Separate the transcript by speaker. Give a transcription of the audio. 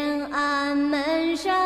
Speaker 1: 天安门上。